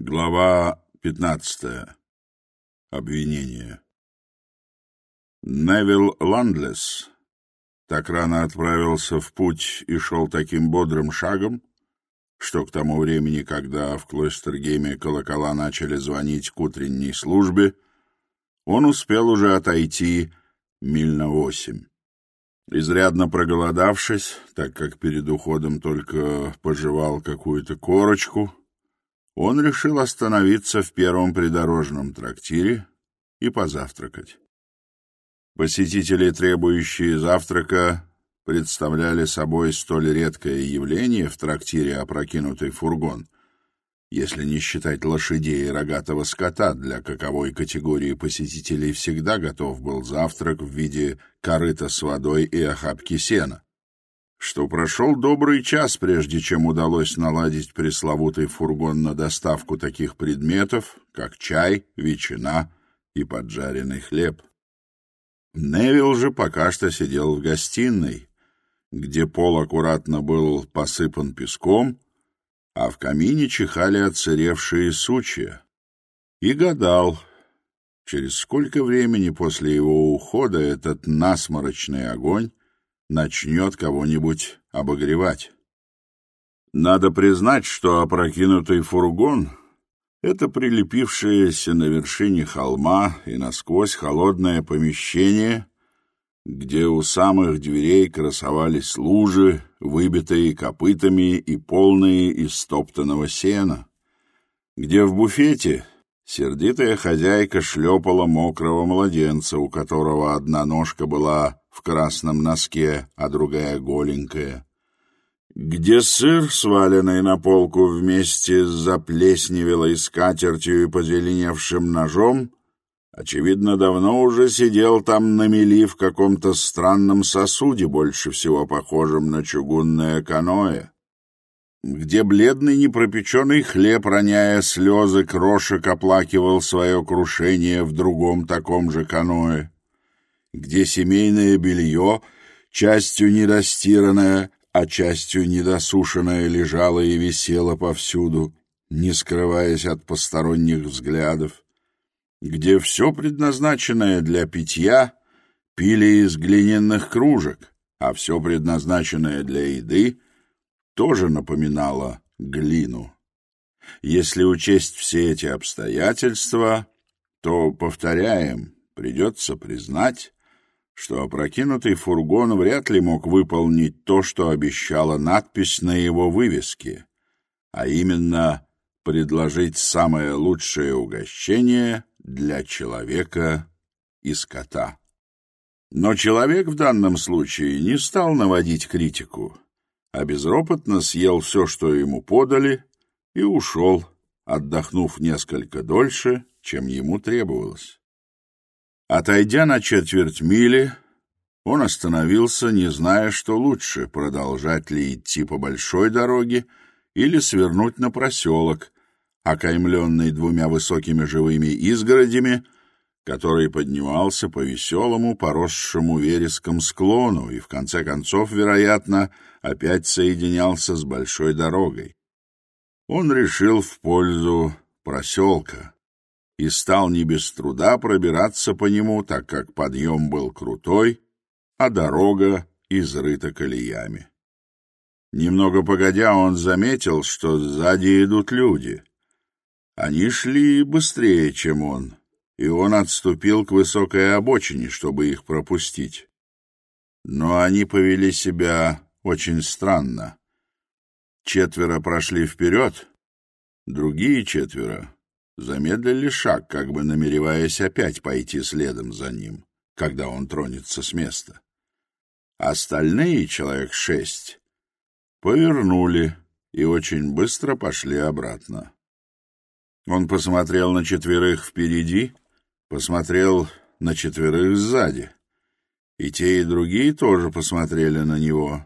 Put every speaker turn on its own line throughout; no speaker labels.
Глава 15. Обвинение. Невил Ландлес так рано отправился в путь и шел таким бодрым шагом, что к тому времени, когда в Клойстергейме колокола начали звонить к утренней службе, он успел уже отойти миль на восемь. Изрядно проголодавшись, так как перед уходом Он решил остановиться в первом придорожном трактире и позавтракать. Посетители, требующие завтрака, представляли собой столь редкое явление в трактире опрокинутый фургон, если не считать лошадей и рогатого скота, для каковой категории посетителей всегда готов был завтрак в виде корыта с водой и охапки сена что прошел добрый час, прежде чем удалось наладить пресловутый фургон на доставку таких предметов, как чай, ветчина и поджаренный хлеб. Невил же пока что сидел в гостиной, где пол аккуратно был посыпан песком, а в камине чихали отсыревшие сучья, и гадал, через сколько времени после его ухода этот насморочный огонь начнет кого-нибудь обогревать. Надо признать, что опрокинутый фургон — это прилепившееся на вершине холма и насквозь холодное помещение, где у самых дверей красовались лужи, выбитые копытами и полные из сена, где в буфете сердитая хозяйка шлепала мокрого младенца, у которого одна ножка была в красном носке, а другая голенькая. Где сыр, сваленный на полку вместе с заплесневелой скатертью и позеленевшим ножом, очевидно, давно уже сидел там на мели в каком-то странном сосуде, больше всего похожем на чугунное каноэ где бледный непропеченный хлеб, роняя слезы, крошек оплакивал свое крушение в другом таком же каное где семейное белье, частью недостиранное, а частью недосушенное, лежало и висело повсюду, не скрываясь от посторонних взглядов, где все предназначенное для питья пили из глиняных кружек, а все предназначенное для еды тоже напоминало глину. Если учесть все эти обстоятельства, то, повторяем, придется признать, что опрокинутый фургон вряд ли мог выполнить то, что обещала надпись на его вывеске, а именно предложить самое лучшее угощение для человека и скота. Но человек в данном случае не стал наводить критику, а безропотно съел все, что ему подали, и ушел, отдохнув несколько дольше, чем ему требовалось. Отойдя на четверть мили, он остановился, не зная, что лучше, продолжать ли идти по большой дороге или свернуть на проселок, окаймленный двумя высокими живыми изгородями, который поднимался по веселому, поросшему вереском склону и, в конце концов, вероятно, опять соединялся с большой дорогой. Он решил в пользу проселка и стал не без труда пробираться по нему, так как подъем был крутой, а дорога изрыта колеями. Немного погодя, он заметил, что сзади идут люди. Они шли быстрее, чем он, и он отступил к высокой обочине, чтобы их пропустить. Но они повели себя очень странно. Четверо прошли вперед, другие четверо замедлили шаг, как бы намереваясь опять пойти следом за ним, когда он тронется с места. Остальные, человек шесть, повернули и очень быстро пошли обратно. Он посмотрел на четверых впереди, посмотрел на четверых сзади. И те, и другие тоже посмотрели на него.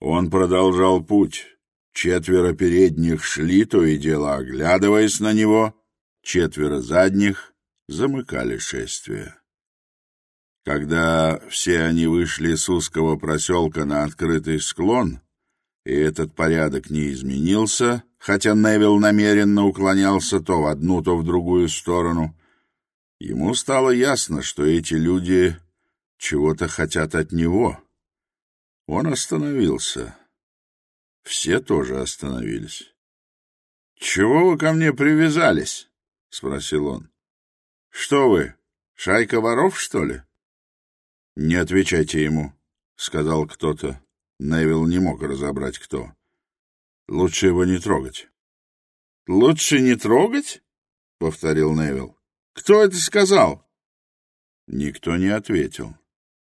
Он продолжал путь. Четверо передних шли, то и дело оглядываясь на него, четверо задних замыкали шествие. Когда все они вышли с узкого проселка на открытый склон, и этот порядок не изменился, хотя Невилл намеренно уклонялся то в одну, то в другую сторону, ему стало ясно, что эти люди чего-то хотят от него. Он остановился — все тоже остановились. — Чего вы ко мне привязались? — спросил он. — Что вы, шайка воров, что ли? — Не отвечайте ему, — сказал кто-то. Невил не мог разобрать, кто. — Лучше его не трогать. — Лучше не трогать? — повторил Невил. — Кто это сказал? Никто не ответил.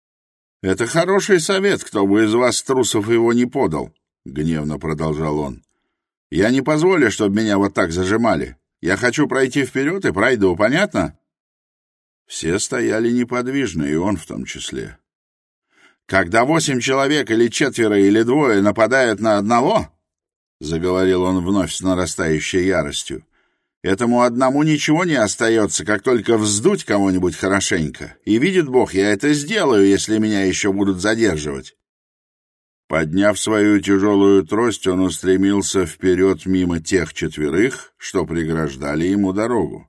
— Это хороший совет, кто бы из вас трусов его не подал, гневно продолжал он. — Я не позволю, чтобы меня вот так зажимали. Я хочу пройти вперед и пройду, понятно? Все стояли неподвижно, и он в том числе. «Когда восемь человек или четверо или двое нападают на одного, — заговорил он вновь с нарастающей яростью, — этому одному ничего не остается, как только вздуть кого-нибудь хорошенько. И видит Бог, я это сделаю, если меня еще будут задерживать. Подняв свою тяжелую трость, он устремился вперед мимо тех четверых, что преграждали ему дорогу.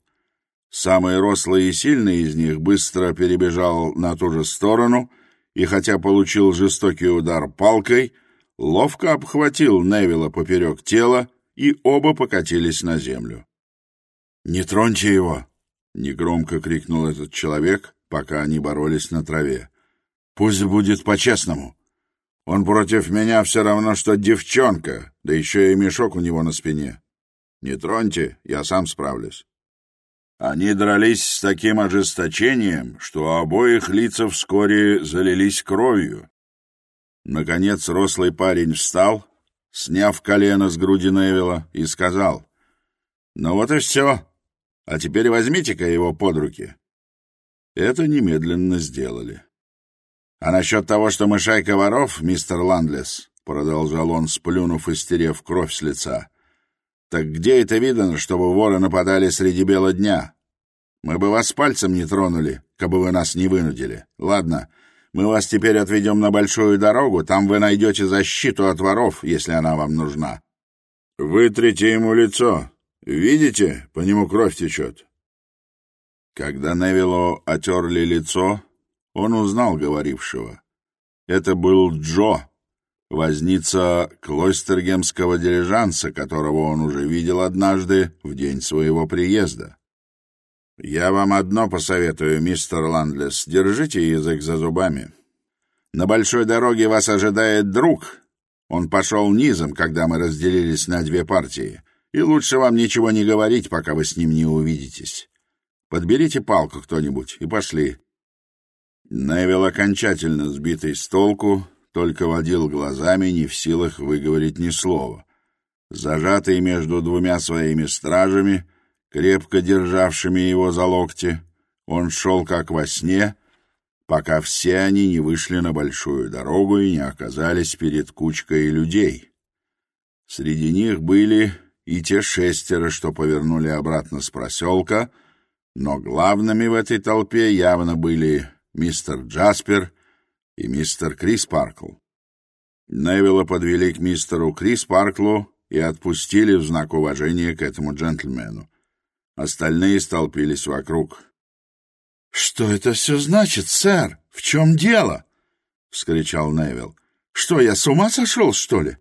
Самый рослый и сильный из них быстро перебежал на ту же сторону и, хотя получил жестокий удар палкой, ловко обхватил Невилла поперек тела, и оба покатились на землю. «Не троньте его!» — негромко крикнул этот человек, пока они боролись на траве. «Пусть будет по-честному!» Он против меня все равно, что девчонка, да еще и мешок у него на спине. Не троньте, я сам справлюсь. Они дрались с таким ожесточением, что у обоих лица вскоре залились кровью. Наконец рослый парень встал, сняв колено с груди Невилла, и сказал, «Ну вот и все, а теперь возьмите-ка его под руки». Это немедленно сделали. «А насчет того, что мы шайка воров, мистер Ландлес», — продолжал он, сплюнув и стерев кровь с лица, — «так где это видно, чтобы воры нападали среди бела дня? Мы бы вас пальцем не тронули, кабы вы нас не вынудили. Ладно, мы вас теперь отведем на большую дорогу, там вы найдете защиту от воров, если она вам нужна. Он узнал говорившего. Это был Джо, возница клойстергемского дирижанса, которого он уже видел однажды в день своего приезда. «Я вам одно посоветую, мистер Ландлес, держите язык за зубами. На большой дороге вас ожидает друг. Он пошел низом, когда мы разделились на две партии, и лучше вам ничего не говорить, пока вы с ним не увидитесь. Подберите палку кто-нибудь и пошли». Невил, окончательно сбитый с толку, только водил глазами, не в силах выговорить ни слова. Зажатый между двумя своими стражами, крепко державшими его за локти, он шел как во сне, пока все они не вышли на большую дорогу и не оказались перед кучкой людей. Среди них были и те шестеро, что повернули обратно с мистер Джаспер и мистер Крис Паркл. Невилла подвели к мистеру Крис Парклу и отпустили в знак уважения к этому джентльмену. Остальные столпились вокруг. — Что это все значит, сэр? В чем дело? — вскричал Невилл. — Что, я с ума сошел, что ли?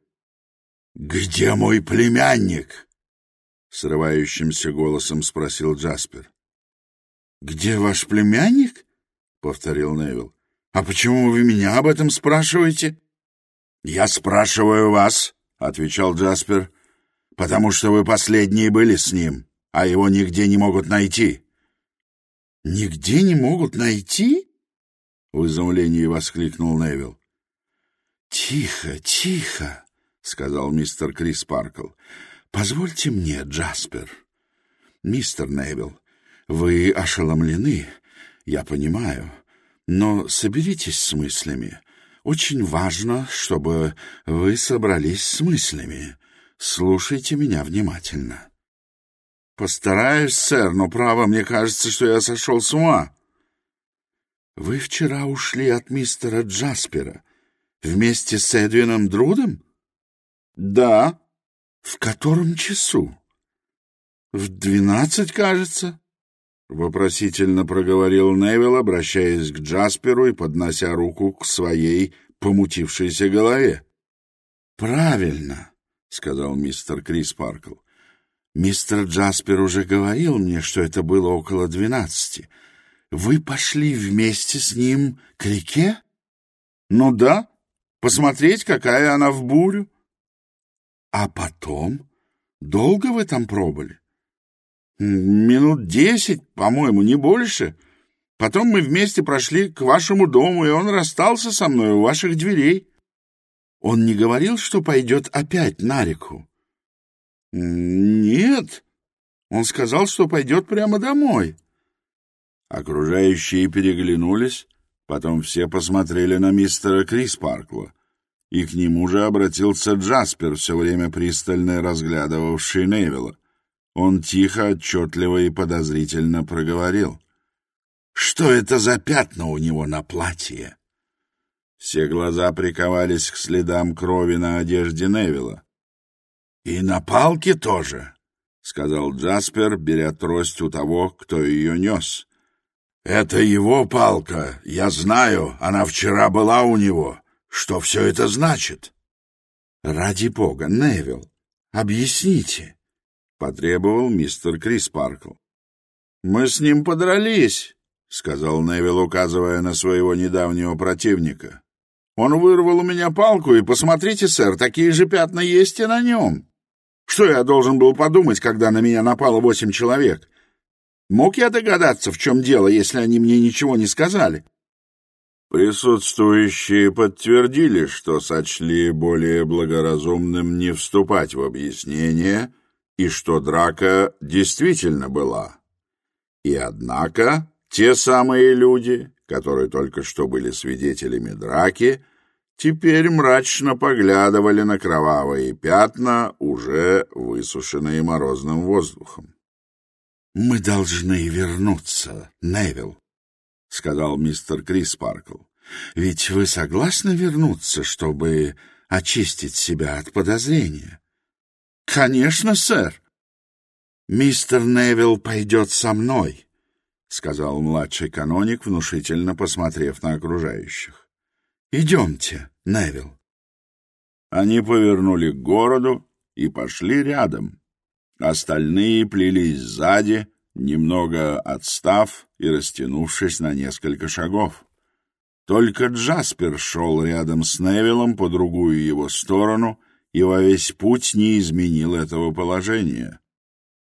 — Где мой племянник? — срывающимся голосом спросил Джаспер. — Где ваш племянник? — повторил Невил. «А почему вы меня об этом спрашиваете?» «Я спрашиваю вас», — отвечал Джаспер, — «потому что вы последние были с ним, а его нигде не могут найти». «Нигде не могут найти?» — в изумлении воскликнул Невил. «Тихо, тихо», — сказал мистер Крис Паркл. «Позвольте мне, Джаспер». «Мистер Невил, вы ошеломлены, Я понимаю. Но соберитесь с мыслями. Очень важно, чтобы вы собрались с мыслями. Слушайте меня внимательно. Постараюсь, сэр, но право, мне кажется, что я сошел с ума. Вы вчера ушли от мистера Джаспера вместе с Эдвином Друдом? Да. В котором часу? В двенадцать, кажется. Вопросительно проговорил Невилл, обращаясь к Джасперу и поднося руку к своей помутившейся голове. «Правильно», — сказал мистер Крис Паркл. «Мистер Джаспер уже говорил мне, что это было около двенадцати. Вы пошли вместе с ним к реке?» «Ну да, посмотреть, какая она «Минут десять, по-моему, не больше. Потом мы вместе прошли к вашему дому, и он расстался со мной у ваших дверей. Он не говорил, что пойдет опять на реку?» «Нет. Он сказал, что пойдет прямо домой». Окружающие переглянулись, потом все посмотрели на мистера Криспаркла, и к нему же обратился Джаспер, все время пристально разглядывавший Невилла. Он тихо, отчетливо и подозрительно проговорил. «Что это за пятна у него на платье?» Все глаза приковались к следам крови на одежде Невилла. «И на палке тоже», — сказал Джаспер, беря трость у того, кто ее нес. «Это его палка, я знаю, она вчера была у него. Что все это значит?» «Ради бога, Невилл, объясните», потребовал мистер Крис Паркл. «Мы с ним подрались», — сказал Невил, указывая на своего недавнего противника. «Он вырвал у меня палку, и посмотрите, сэр, такие же пятна есть и на нем. Что я должен был подумать, когда на меня напало восемь человек? Мог я догадаться, в чем дело, если они мне ничего не сказали?» Присутствующие подтвердили, что сочли более благоразумным не вступать в объяснение, — и что драка действительно была. И однако те самые люди, которые только что были свидетелями драки, теперь мрачно поглядывали на кровавые пятна, уже высушенные морозным воздухом.
«Мы должны вернуться, Невилл, сказал мистер Крис Паркл. «Ведь вы согласны вернуться, чтобы очистить себя от подозрения?» «Конечно, сэр!» «Мистер Невилл пойдет со мной», — сказал младший каноник, внушительно посмотрев на окружающих. «Идемте, Невилл».
Они повернули к городу и пошли рядом. Остальные плелись сзади, немного отстав и растянувшись на несколько шагов. Только Джаспер шел рядом с Невиллом по другую его сторону — и во весь путь не изменил этого положения.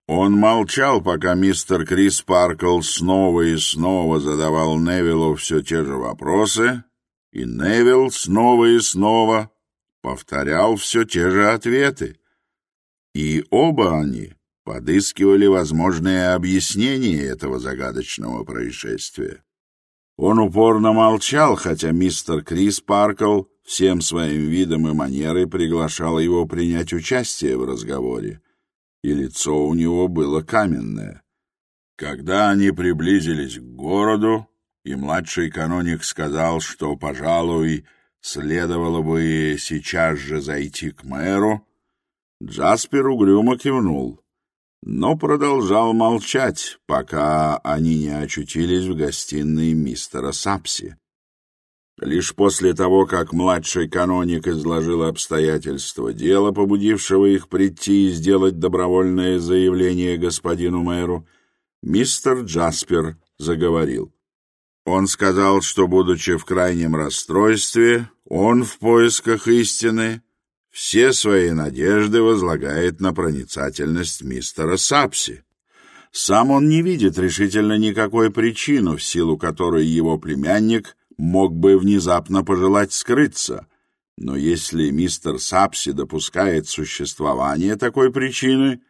Он молчал, пока мистер Крис Паркл снова и снова задавал Невиллу все те же вопросы, и Невилл снова и снова повторял все те же ответы. И оба они подыскивали возможные объяснения этого загадочного происшествия. Он упорно молчал, хотя мистер Крис Паркл всем своим видом и манерой приглашала его принять участие в разговоре, и лицо у него было каменное. Когда они приблизились к городу, и младший каноник сказал, что, пожалуй, следовало бы сейчас же зайти к мэру, Джаспер угрюмо кивнул, но продолжал молчать, пока они не очутились в гостиной мистера Сапси. Лишь после того, как младший каноник изложил обстоятельства дела, побудившего их прийти и сделать добровольное заявление господину мэру, мистер Джаспер заговорил. Он сказал, что, будучи в крайнем расстройстве, он в поисках истины все свои надежды возлагает на проницательность мистера Сапси. Сам он не видит решительно никакой причины, в силу которой его племянник — мог бы внезапно пожелать скрыться. Но если мистер Сапси допускает существование такой причины,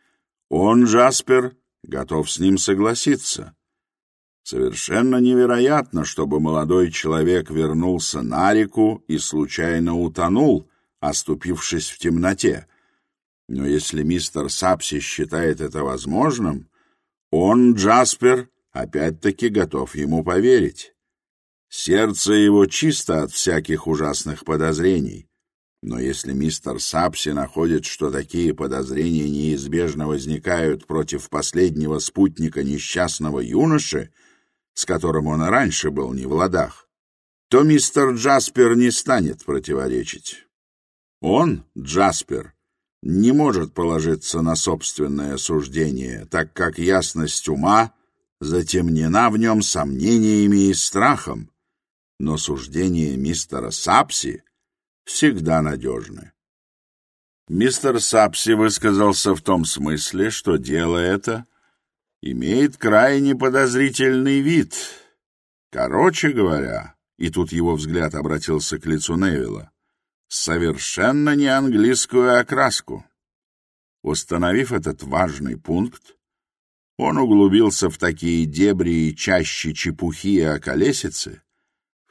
он, Джаспер, готов с ним согласиться. Совершенно невероятно, чтобы молодой человек вернулся на реку и случайно утонул, оступившись в темноте. Но если мистер Сапси считает это возможным, он, Джаспер, опять-таки готов ему поверить. Сердце его чисто от всяких ужасных подозрений. Но если мистер Сапси находит, что такие подозрения неизбежно возникают против последнего спутника несчастного юноши, с которым он раньше был не в ладах, то мистер Джаспер не станет противоречить. Он, Джаспер, не может положиться на собственное суждение, так как ясность ума затемнена в нем сомнениями и страхом, но суждения мистера Сапси всегда надежны. Мистер Сапси высказался в том смысле, что дело это имеет крайне подозрительный вид. Короче говоря, и тут его взгляд обратился к лицу Невилла, совершенно не английскую окраску. Установив этот важный пункт, он углубился в такие дебри и чаще чепухи о колесице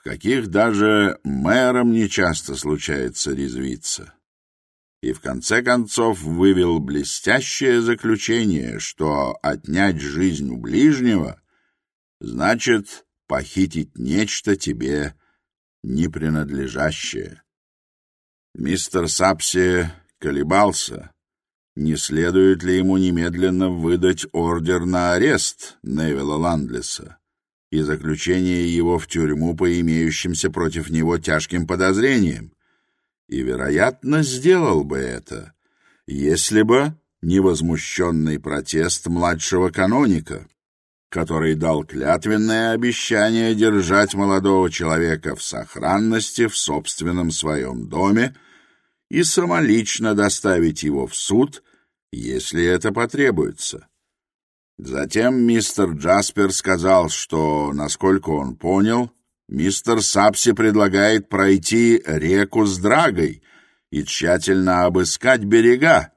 каких даже мэром нечасто случается резвиться. И в конце концов вывел блестящее заключение, что отнять жизнь у ближнего значит похитить нечто тебе не принадлежащее. Мистер Сапси колебался, не следует ли ему немедленно выдать ордер на арест Невилла Ландлеса и заключение его в тюрьму по имеющимся против него тяжким подозрениям. И, вероятно, сделал бы это, если бы невозмущенный протест младшего каноника, который дал клятвенное обещание держать молодого человека в сохранности в собственном своем доме и самолично доставить его в суд, если это потребуется. Затем мистер Джаспер сказал, что, насколько он понял, мистер Сапси предлагает пройти реку с драгой и тщательно обыскать берега,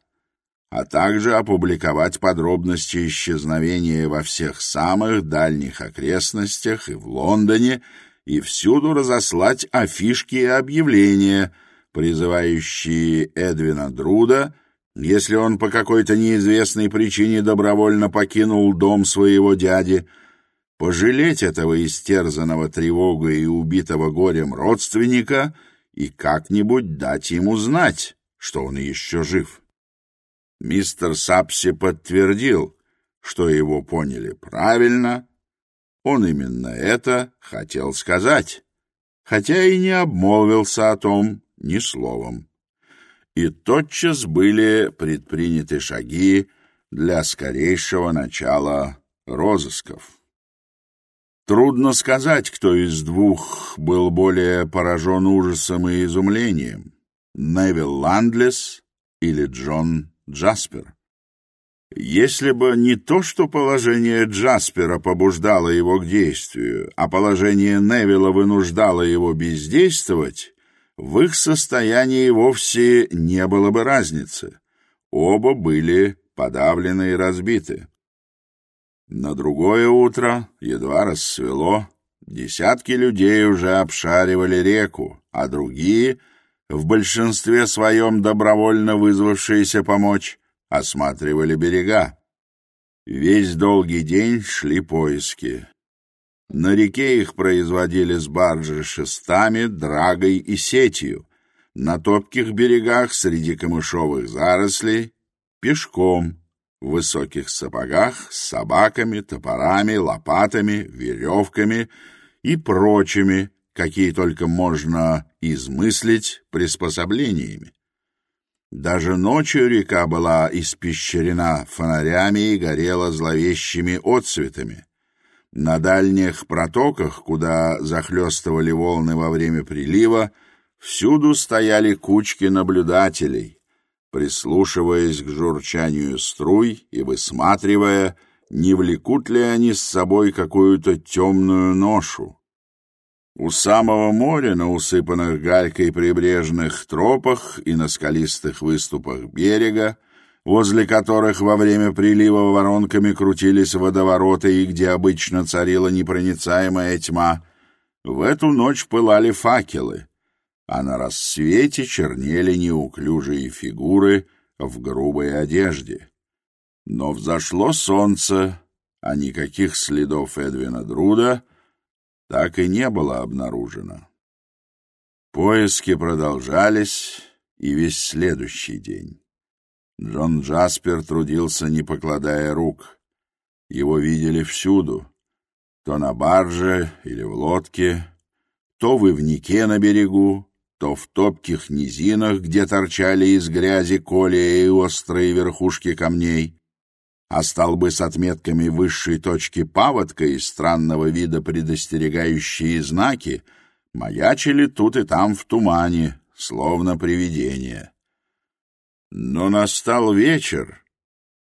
а также опубликовать подробности исчезновения во всех самых дальних окрестностях и в Лондоне, и всюду разослать афишки и объявления, призывающие Эдвина Друда — если он по какой-то неизвестной причине добровольно покинул дом своего дяди, пожалеть этого истерзанного тревогой и убитого горем родственника и как-нибудь дать ему знать, что он еще жив. Мистер Сапси подтвердил, что его поняли правильно. Он именно это хотел сказать, хотя и не обмолвился о том ни словом и тотчас были предприняты шаги для скорейшего начала розысков. Трудно сказать, кто из двух был более поражен ужасом и изумлением — Невил Ландлес или Джон Джаспер. Если бы не то, что положение Джаспера побуждало его к действию, а положение Невилла вынуждало его бездействовать, в их состоянии вовсе не было бы разницы. Оба были подавлены и разбиты. На другое утро, едва рассвело, десятки людей уже обшаривали реку, а другие, в большинстве своем добровольно вызвавшиеся помочь, осматривали берега. Весь долгий день шли поиски. На реке их производили с баржи шестами, драгой и сетью, на топких берегах среди камышовых зарослей, пешком, в высоких сапогах, с собаками, топорами, лопатами, веревками и прочими, какие только можно измыслить приспособлениями. Даже ночью река была испещрена фонарями и горела зловещими отцветами — на дальних протоках, куда захлестывали волны во время прилива, всюду стояли кучки наблюдателей, прислушиваясь к журчанию струй и высматривая, не влекут ли они с собой какую-то темную ношу. У самого моря на усыпанных галькой прибрежных тропах и на скалистых выступах берега возле которых во время прилива воронками крутились водовороты и где обычно царила непроницаемая тьма, в эту ночь пылали факелы, а на рассвете чернели неуклюжие фигуры в грубой одежде. Но взошло солнце, а никаких следов Эдвина Друда так и не было обнаружено. Поиски продолжались и весь следующий день. Джон Джаспер трудился, не покладая рук. Его видели всюду. То на барже или в лодке, то в ивнике на берегу, то в топких низинах, где торчали из грязи колеи и острые верхушки камней, а столбы с отметками высшей точки паводка и странного вида предостерегающие знаки маячили тут и там в тумане, словно привидения. Но настал вечер,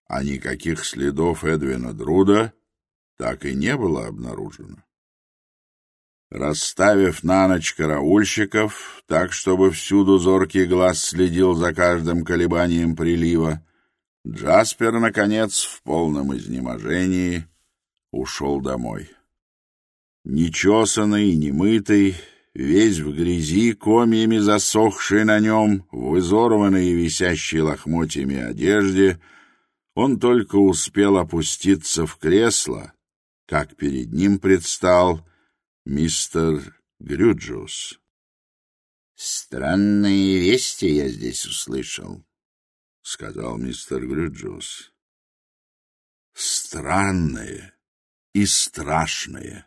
а никаких следов Эдвина Друда так и не было обнаружено. Расставив на ночь караульщиков, так, чтобы всюду зоркий глаз следил за каждым колебанием прилива, Джаспер, наконец, в полном изнеможении ушел домой. Нечесанный, немытый, весь в грязи, комьями засохший на нем, в изорванной и висящей лохмотьями одежде, он только успел опуститься в кресло, как перед ним предстал мистер Грюджус.
«Странные вести я здесь услышал», — сказал мистер Грюджус.
«Странные и страшные».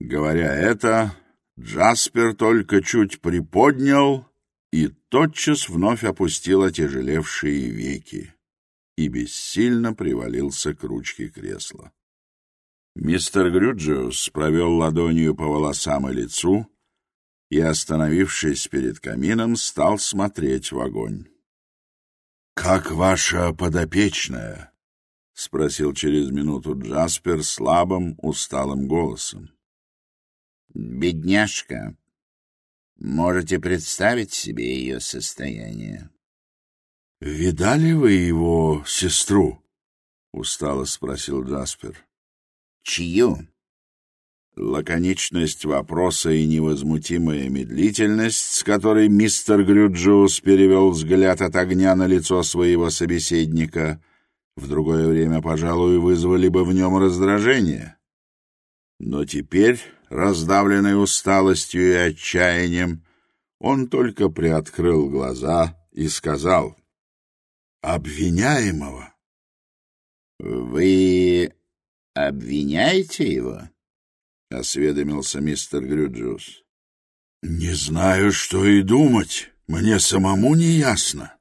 Говоря это, Джаспер только чуть приподнял и тотчас вновь опустил отяжелевшие веки и бессильно привалился к ручке кресла. Мистер Грюджиус провел ладонью по волосам и лицу и, остановившись перед камином, стал смотреть в огонь. «Как ваша подопечная?» — спросил через минуту Джаспер слабым, усталым голосом
бедняжка. Можете представить себе ее состояние?
— Видали вы его сестру? — устало спросил Джаспер.
— Чью?
Лаконичность вопроса и невозмутимая медлительность, с которой мистер Грюджиус перевел взгляд от огня на лицо своего собеседника, в другое время, пожалуй, вызвали бы в нем раздражение. Но теперь раздавленный усталостью и отчаянием, он только приоткрыл глаза и сказал «Обвиняемого».
«Вы обвиняете его?»
— осведомился мистер Грюджус. «Не знаю, что и думать. Мне самому не ясно».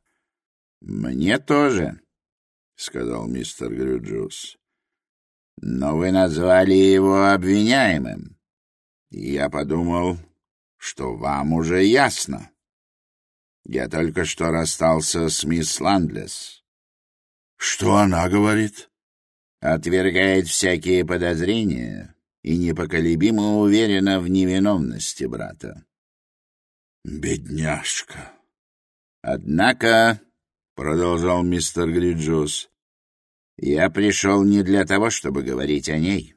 «Мне тоже», — сказал мистер Грюджус. «Но вы назвали его обвиняемым». Я подумал, что вам уже ясно. Я только что расстался с мисс Ландлес.
— Что она говорит?
— Отвергает всякие подозрения и непоколебимо уверена в невиновности брата.
— Бедняжка!
— Однако, — продолжал мистер Гриджус, — я пришел не для того, чтобы говорить о ней. —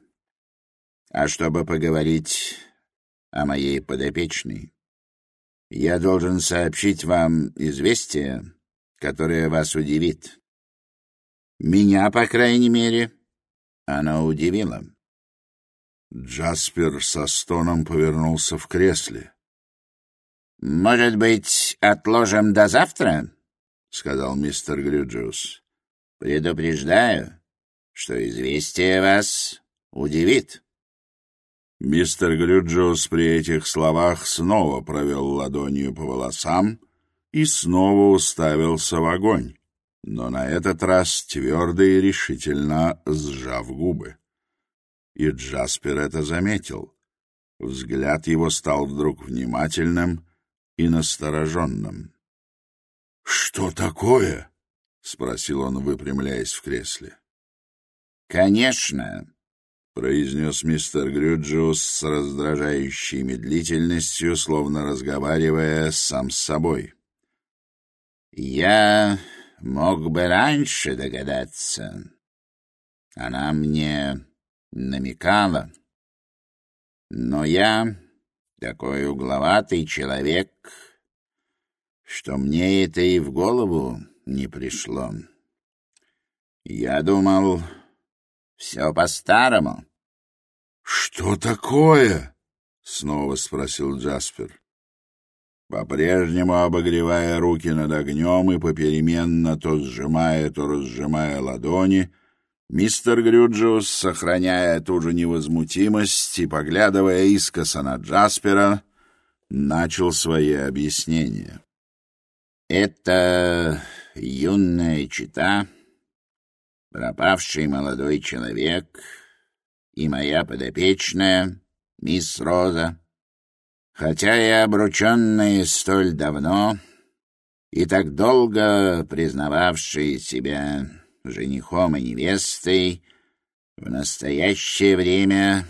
а чтобы поговорить о моей подопечной. Я должен сообщить вам известие, которое вас удивит. Меня, по крайней мере, оно удивило.
Джаспер со стоном повернулся в кресле.
«Может быть, отложим до завтра?» — сказал мистер Грюджус. «Предупреждаю, что известие вас удивит».
Мистер Глюджиус при этих словах снова провел ладонью по волосам и снова уставился в огонь, но на этот раз твердо и решительно сжав губы. И Джаспер это заметил. Взгляд его стал вдруг внимательным и настороженным. — Что такое? — спросил он, выпрямляясь в кресле.
«Конечно»,
произнес мистер Грюджиус с раздражающей медлительностью, словно разговаривая сам с собой.
«Я мог бы раньше догадаться. Она мне намекала. Но я такой угловатый человек, что мне это и в голову не пришло. Я думал, все по-старому.
— Что такое? — снова спросил Джаспер. По-прежнему обогревая руки над огнем и попеременно то сжимая, то разжимая ладони, мистер Грюджиус, сохраняя ту же невозмутимость и поглядывая искоса на Джаспера, начал свои объяснения.
«Это юная чита...» пропавший молодой человек и моя подопечная, мисс Роза. Хотя я обрученные столь давно и так долго признававшие себя женихом и невестой, в настоящее время,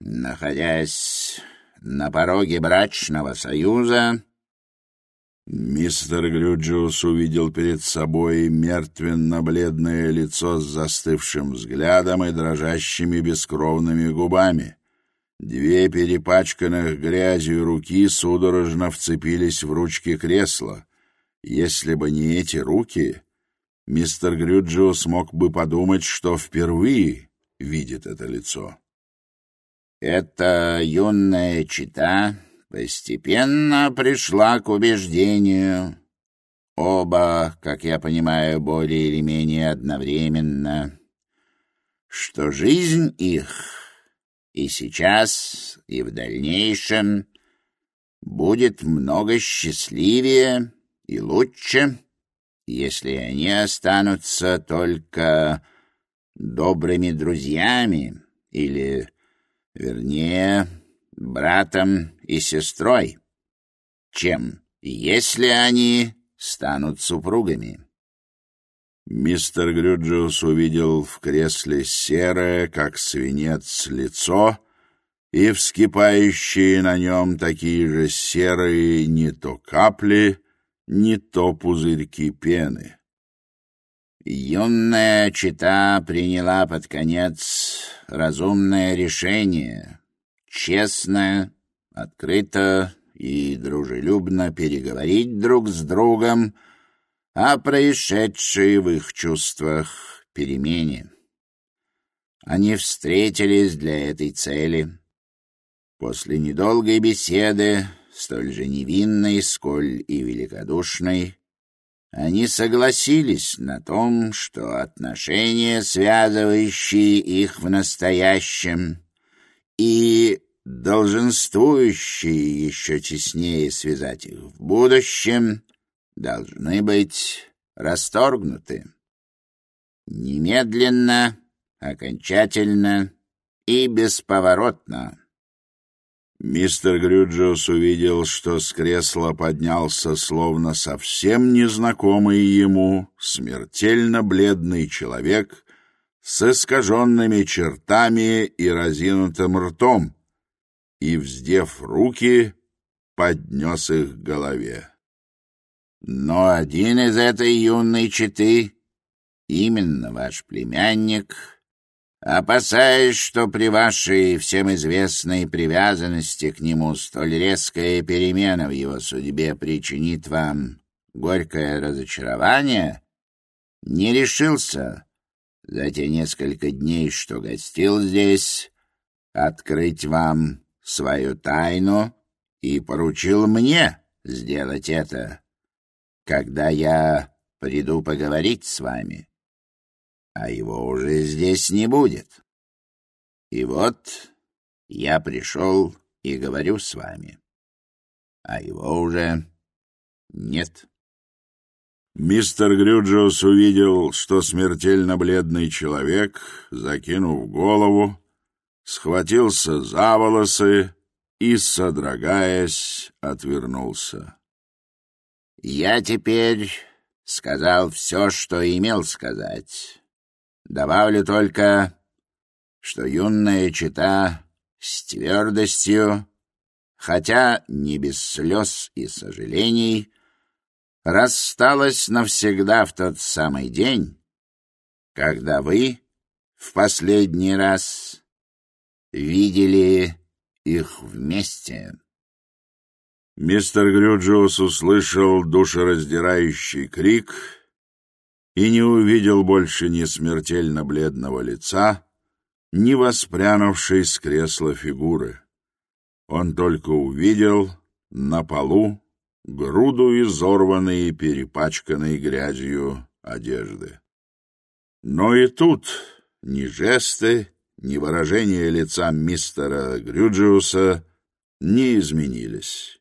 находясь на пороге брачного союза,
Мистер Грюджиус увидел перед собой мертвенно-бледное лицо с застывшим взглядом и дрожащими бескровными губами. Две перепачканных грязью руки судорожно вцепились в ручки кресла. Если бы не эти руки, мистер Грюджиус мог бы подумать, что впервые видит это лицо.
«Это юная чита», постепенно пришла к убеждению. Оба, как я понимаю, более или менее одновременно, что жизнь их и сейчас, и в дальнейшем будет много счастливее и лучше, если они останутся только добрыми друзьями или, вернее, братом и сестрой, чем если они станут супругами.
Мистер Грюджиус увидел в кресле серое, как свинец, лицо и вскипающие на нем такие же серые не то капли, не то пузырьки пены.
Юная чита приняла под конец разумное решение, честно, открыто и дружелюбно переговорить друг с другом о происшедшей в их чувствах перемене. Они встретились для этой цели. После недолгой беседы, столь же невинной, сколь и великодушной, они согласились на том, что отношения, связывающие их в настоящем, и долженствующие еще теснее связать их в будущем, должны быть расторгнуты. Немедленно, окончательно и бесповоротно.
Мистер Грюджиус увидел, что с кресла поднялся словно совсем незнакомый ему, смертельно бледный человек с искаженными чертами и разинутым ртом, и, вздев руки, поднес их к голове. Но один из этой юной четы, именно ваш племянник, опасаясь, что при вашей всем известной привязанности к нему столь резкая перемена в его судьбе причинит вам горькое разочарование, не решился за те несколько дней, что гостил здесь, открыть вам свою тайну и поручил мне сделать это, когда я приду поговорить с вами. А его уже здесь не будет. И вот я пришел и говорю с вами. А его уже нет. Мистер Грюджиус увидел, что смертельно бледный человек, закинув голову, схватился за волосы и, содрогаясь, отвернулся.
«Я теперь сказал все, что имел сказать. Добавлю только, что юная чита с твердостью, хотя не без слез и сожалений, рассталась навсегда в тот самый день, когда вы в последний раз видели их вместе.
Мистер Грюджиус услышал душераздирающий крик и не увидел больше ни смертельно бледного лица, ни воспрянувшей с кресла фигуры. Он только увидел на полу груду изорванной и перепачканной грязью одежды. Но и тут ни жесты, ни выражение лица мистера Грюджиуса не изменились.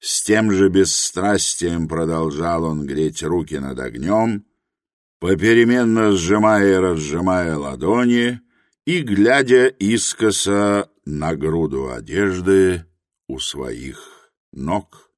С тем же бесстрастием продолжал он греть руки над огнем, попеременно сжимая и разжимая ладони и глядя искоса на груду одежды у своих ног.